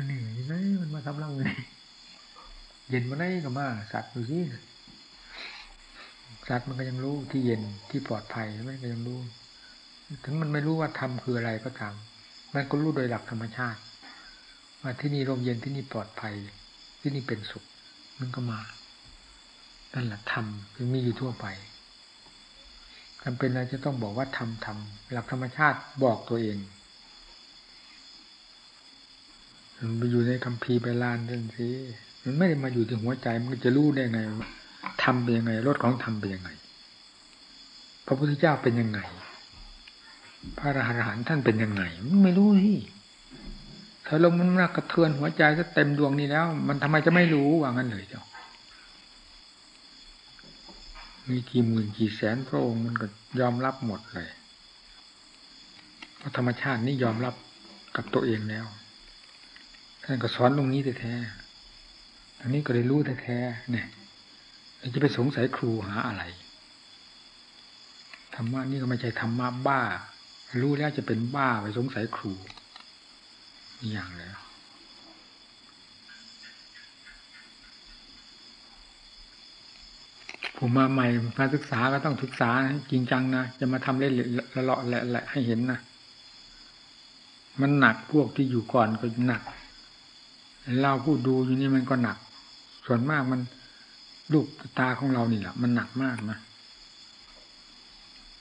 อันนี้ไงมันมาทำรังเลยเย็นมาได้ก็มาสัตว์ดูสิสัตว์มันก็ยังรู้ที่เย็นที่ปลอดภัยมันก็ยังรู้ ถึงมันไม่รู้ว่าทำคืออะไรก็ทำมันก็รู้โดยหลักธรรมชาติว่าที่นี่ลมเย็นที่นี่ปลอดภัย ที่นี่เป็นสุข มันก็มานั่นแหละธรรมคือมีอยู่ทั่วไปจำเป็นอะไรจะต้องบอกว่าทำทำหลักธรรมชาติบอกตัวเอง มันไปอยู่ในคำพีไปลานเรื่องสิมันไม่ได้มาอยู่ที่หัวใจมันจะรู้ได้ไงทำเป็นยังไงรถของทำเป็นยังไง พระพุทธเจ้าเป็นยังไง พระอรหันต์ท่านเป็นยังไงมันไม่รู้ที่ถ้าลมมันมากระเทือนหัวใจก็เต็มดวงนี้แล้ว มันทำไมจะไม่รู้ว่างั้นเลยเจ้ามีกี่หมื่นกี่แสนพระองค์มันก็ยอมรับหมดเลยเพราะธรรมชาตินี่ยอมรับกับตัวเองแล้ว ท่านก็สอนตรงนี้แท้ๆอันนี้ก็ได้รู้แท้ๆเนี่ยจะไปสงสัยครูหาอะไร ธรรมะนี่ก็ไม่ใช่ธรรมะบ้า รู้แล้วจะเป็นบ้าไปสงสัยครูอย่างแล้วผมมาใหม่มาศึกษาก็ต้องศึกษาจริงจังนะจะมาทำเล่นละเลาะแหละให้เห็นนะมันหนักพวกที่อยู่ก่อนก็หนัก เราผู้ดูอยู่นี่มันก็หนัก ส่วนมากมันลูกตาของเรานี่แหละมันหนักมากนะ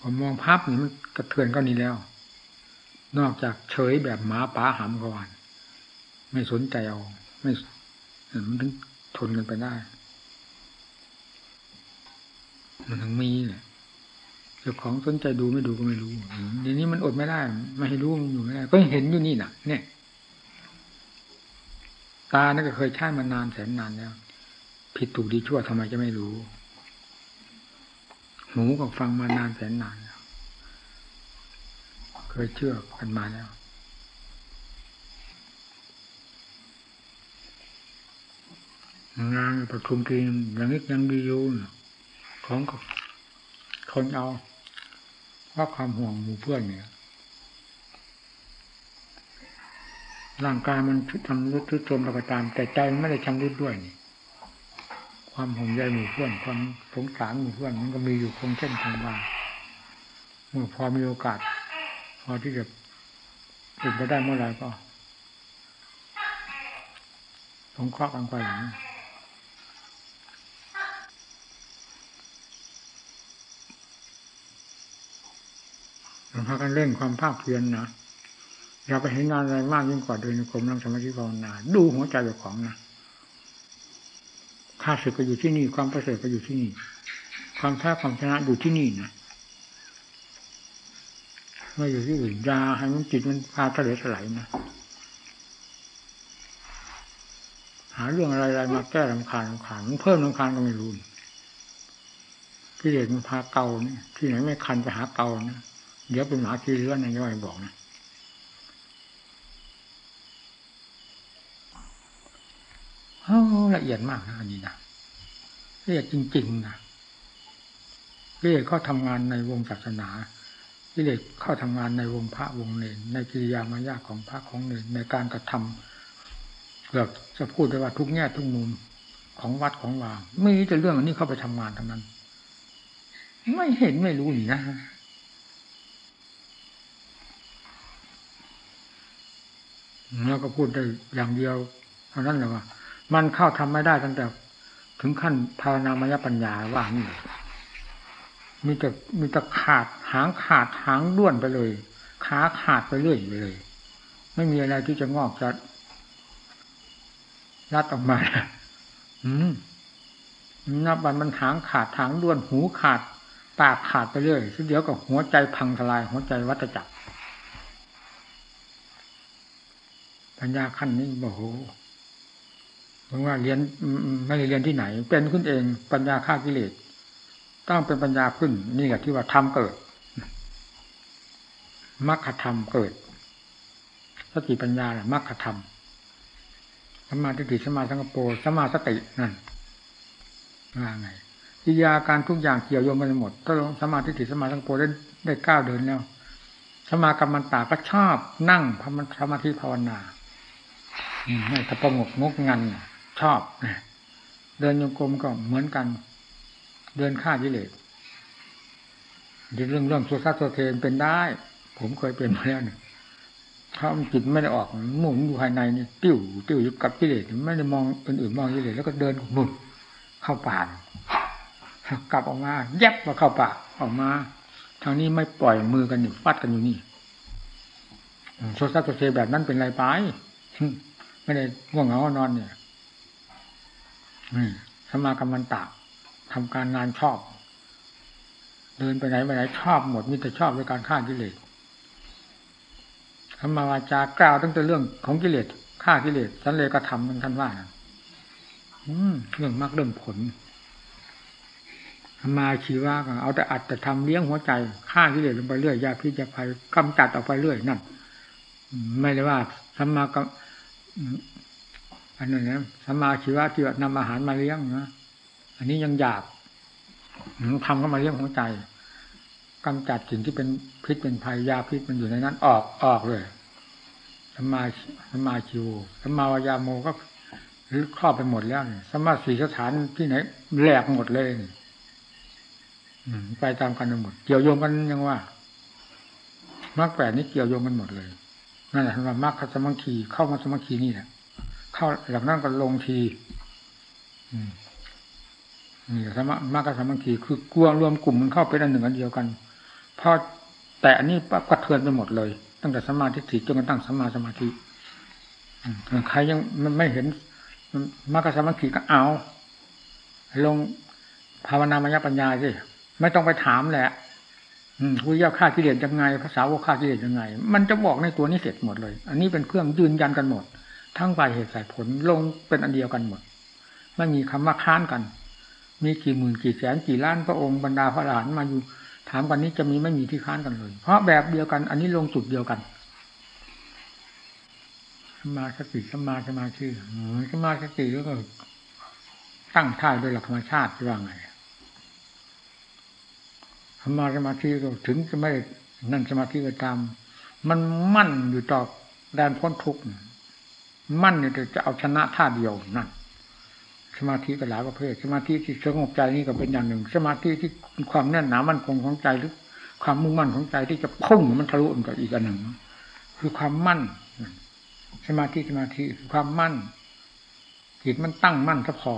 ผมมองภาพนี่มันกระเทือนก็นี้แล้ว นอกจากเฉยแบบหมาป่าหำกวานไม่สนใจเอาไม่มันถึงทนกันไปได้ มันถึงมีเนี่ยเจ้าของสนใจดูไม่ดูก็ไม่รู้เดี๋ยวนี้มันอดไม่ได้ ไม่ให้รู้มันอยู่ไม่ได้ ก็เห็นอยู่นี่น่ะ เนี่ย ตานี่ก็เคยใช้มานานแสนนานแล้ว ผิดถูกดีชั่วทำไมจะไม่รู้ หูก็ฟังมานานแสนนานแล้ว เคยเชื่อกันมาแล้ว งานประชุมทีอย่างนี้ยังดีอยู่ของคนเอาเพราะความห่วงหมู่เพื่อนเนี่ย ร่างกายมันทำรุดทุดโทรมระกตาม แต่ใจมันไม่ได้ชำรุดด้วยนี่ ความห่วงใยหมู่เพื่อนความสงสารหมู่เพื่อนมันก็มีอยู่คงเช่นคงวาเมื่อพอมีโอกาส พอที่จะถึงไปได้เมื่อไรก็สงเคราะห์กันไปอย่างนี้เราพากันเล่นความภาคเพียรนนะ อย่าไปเห็นงานอะไรมากยิ่งกว่าเดินในกรมนั่งสมาธิภาวนา ดูหัวใจเจ้าของนะข้าศึกก็อยู่ที่นี่ ความประเสริฐก็อยู่ที่นี่ ความแพ้ความชนะอยู่ที่นี่นะไม่อยู่ที่อื่นยาให้มันจิตมันพาทะเลสลายนะหาเรื่องอะไรๆมาแก้ลำคาญลำคาญมันเพิ่มลำคาญก็ไม่รู้ที่เด็กมันพาเกาเนี่ยที่ไหนไม่คันไปหาเกานะเดี๋ยวเป็นหมาขี้เลื้อนนายย่อยบอกนะเฮ้ ละเอียดมากนะอันนี้นะละเอียดจริงๆนะละเอียดเข้าทำงานในวงศาสนาละเอียดเข้าทำงานในวงพระวงเนรในกิริยามายาของพระของเนรในการกระทำเกือบจะพูดได้ว่าทุกแง่ทุกมุมของวัดของวาไม่มีแต่เรื่องอันนี้เข้าไปทำงานทั้งนั้น ไม่เห็นไม่รู้นี่นะแล้วก็พูดได้อย่างเดียวเท่านั้นแหละว่า มันเข้าทำไม่ได้ตั้งแต่ ถึงขั้นภาวนามยปัญญาว่านี่มีแต่มีแต่ขาดหางขาดหางด้วนไปเลยขาขาดไปเรื่อยไปเลย ไม่มีอะไรที่จะงอกจะรัดออกมาอืมนับวันมันหางขาดหางด้วนหูขาด ปากขาดไปเรื่อยเดียวกับหัวใจพังทลาย หัวใจวัฏจักรปัญญาขั้นนี้บอกโห เพราะว่าเรียนไม่ได้เรียนที่ไหน เป็นขึ้นเองปัญญาฆ่ากิเลสต้องเป็นปัญญาขึ้น นี่แหละที่ว่าธรรมเกิดมรรคธรรมเกิดสติปัญญาแหละมรรคธรรมสมาธิสมาสังกปรสมาสตินั่นว่าไงกิยาการทุกอย่างเกี่ยวโยงกันหมด ถ้าลงสมาธิสมาสังกปรได้ได้ก้าวเดินแล้วสมากรรมันตาก็ชอบนั่งพสมาธิภาวนาไม่สะประงกงกงัน ชอบเดินโยกรมก็เหมือนกัน เดินฆ่ากิเลสเรื่องเรื่องโซซัสโซเทนเป็นได้ ผมเคยเป็นมาแล้วเนี่ยถ้ามันจิตไม่ได้ออกหมุนอยู่ภายในนี่ติ้วติ้วอยู่กับกิเลสไม่ได้มองอื่นๆมองกิเลสแล้วก็เดินหมุนเข้าป่ากลับออกมาแยบมาเข้าป่าออกมาทางนี้ไม่ปล่อยมือกันอยู่ฟัดกันอยู่นี่โซซัสโซเทแบบนั้นเป็นไรไปไม่ได้ง่วงเหงานอนเนี่ย สมากรรมันตะทำการงานชอบ เดินไปไหนไปไหนชอบหมดมีแต่ชอบในการฆ่ากิเลสธรรมวาจากล่าวตั้งแต่เรื่องของกิเลสฆ่ากิเลสสันเลยก็ทำทั้งท่านว่านะเรื่องมากเรื่องผลธรรมาชีวะก็เอาแต่อัดแต่ทำเลี้ยงหัวใจฆ่ากิเลสลงไปเรื่อยยาพิษยาภัยกำจัดออกไปเรื่อยนั่นไม่ได้ว่าธรรมาก็ อันนั้นนะสมาชีวะที่นำอาหารมาเลี้ยงนะอันนี้ยังหยาบทำเข้ามาเลี้ยงหัวใจกำจัดสิ่งที่เป็นพิษเป็นภัยยาพิษมันอยู่ในนั้น ออกออกเลยสมาสมาชิวสมาวายาโมก็หรือครอบไปหมดแล้วเนี่ยสมาสีสถานที่ไหนแหลกหมดเลยไปตามกันหมด เกี่ยวโยงกันยังว่ามรรคแปดนี้เกี่ยวโยงกันหมดเลยนั่นแหละว่ามรรคสมังคีเข้ามาสมังคีนี่แหละ เข้าหลังนั้นก็ลงทีนี่สมามากกับสมังคีคือกลัวรวมกลุ่มมันเข้าเป็นอันหนึ่งอันเดียวกันพอแต่อันนี้ปั๊บกระเทือนไปหมดเลย ตั้งแต่สมาธิถิจนกระทั่งสมาสมาธิใครยังไม่เห็นมากกับสมังคีก็เอา ลงภาวนามยปัญญาสิไม่ต้องไปถามแหละคุยยาฆ่ากิเลสยังไงภาษาว่าฆ่ากิเลสยังไง มันจะบอกในตัวนี้เสร็จหมดเลย อันนี้เป็นเครื่องยืนยันกันหมด ทั้งฝ่ายเหตุฝ่ายผลลงเป็นอันเดียวกันหมดไม่มีคำว่าค้านกัน มีกี่หมื่นกี่แสนกี่ล้านพระองค์บรรดาพระหลานมาอยู่ ถามกันนี้จะมีไม่มีที่ค้านกันเลย เพราะแบบเดียวกัน อันนี้ลงจุดเดียวกันสมาสติสมาสมาชื่อสมาสติแล้วก็ตั้งท่าโดยหลักธรรมชาติว่าไงสมาสมาธิก็ถึงจะไม่นั่นสมาธิก็ตาม มันมั่นอยู่ต่อแดนพ้นทุกข์ มั่นเนี่ยจะเอาชนะท่าเดียวนั่นสมาธิก็หลายประเภท สมาธิที่สงบใจนี่ก็เป็นอย่างหนึ่ง สมาธิที่ความแน่นหนามั่นคงของใจหรือความมุ่งมั่นของใจที่จะพุ่งมันทะลุมันก็อีกอันหนึ่ง คือความมั่น สมาธิสมาธิคือความมั่นจิตมันตั้งมั่นซะพอ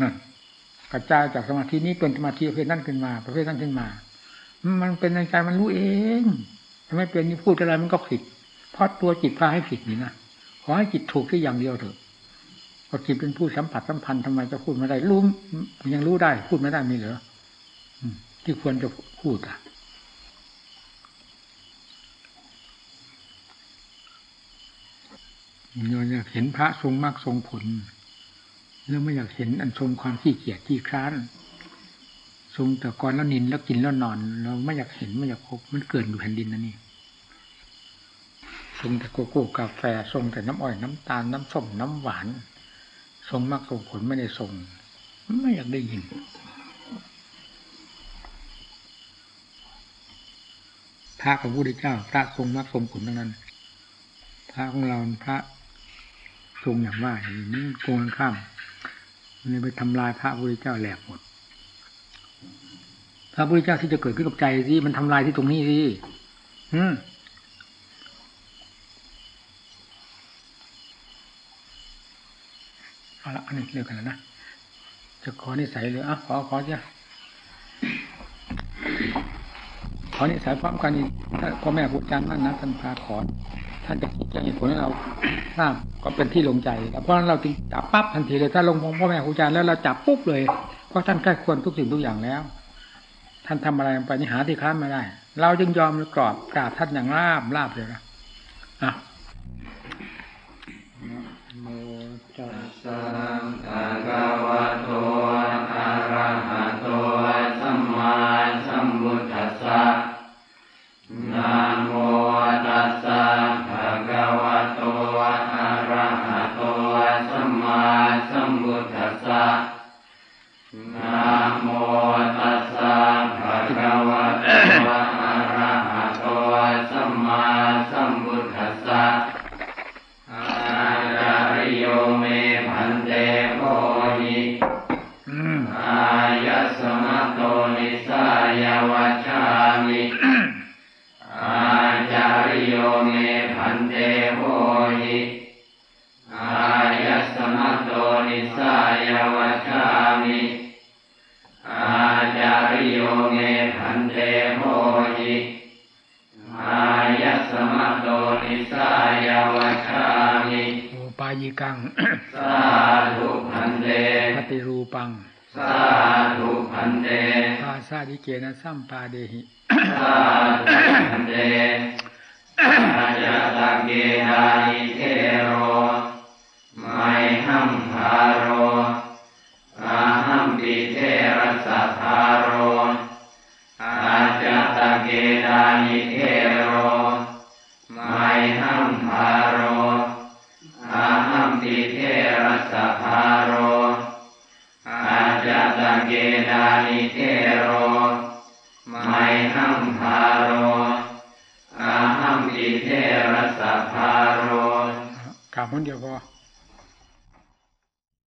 นั่นกระจายจากสมาธินี้เป็นสมาธิประเภทนั้นขึ้นมา ประเภทนั้นขึ้นมา มันเป็นในใจมันรู้เองทำไม่เป็นนี่พูดอะไรมันก็ผิด เพราะตัวจิตพาให้ผิดนี่นะ ขอให้จิตถูกที่อย่างเดียวเถอะพอจิตเป็นผู้สัมผัสสัมพันธ์ทำไมจะพูดไม่ได้รู้ยังรู้ได้ พูดไม่ได้มีเหรอที่ควรจะพูดอะเราอยากเห็นพระทรงมากทรงผลแล้วไม่อยากเห็นอันทรงความขี้เกียจขี้คร้านทรงแต่ก่อนแล้วนินแล้วกินแล้วนอน เราไม่อยากเห็นไม่อยากพบมันเกิดอยู่แผ่นดินนั่นนี่ ทรงแต่โกโก้กาแฟทรงแต่น้ำอ้อยน้ำตาลน้ำส้มน้ำหวานทรงมากทรงผลไม่ได้ทรงไม่อยากได้ยิน พระของพระพุทธเจ้า พระทรงมากทรงผลทั้งนั้น พระของเราพระทรงอย่างว่าอย่างนี้โกงข้ามนี่ไปทำลายพระพุทธเจ้าแหลกหมด พระพุทธเจ้าที่จะเกิดขึ้นกับใจสิมันทำลายที่ตรงนี้สิอืมเอา ละอันนี้เร็วกันแล้วนะจะขอนิสัยเลยอะขอขอจ้ะขอนิสัยพร้อมกันนี่ถ้าพ่อแม่ครูอาจารย์นั่นนะท่านพาขอท่านจะจะเหตุผลให้เราทราบก็เป็นที่ลงใจเพราะนั้นเราจึงจับปั๊บทันทีเลยถ้าลงพงพ่อแม่ครูอาจารย์แล้วเราจับปุ๊บเลยเพราะท่านใกล้ควรทุกสิ่งทุกอย่างแล้ว ท่านทำอะไรไปนี่หาที่ค้านไม่ได้ เราจึงยอมกรอบกราบท่านอย่างราบราบเลยนะอะ ภาวะวะอะระหะโตสัมมาสมุทัสสะอาจาริโยเมพันเตโพหิอายสมะโตนิสายวัชามิอาจาริโยเมพันเตโพหิ กัง สาธุพันเตปฏิรูปัง สาธุพันเตภาซาดิเกนะสัมปาเดหิ สาธุพันเตอาจาตังเกนาอิเทโร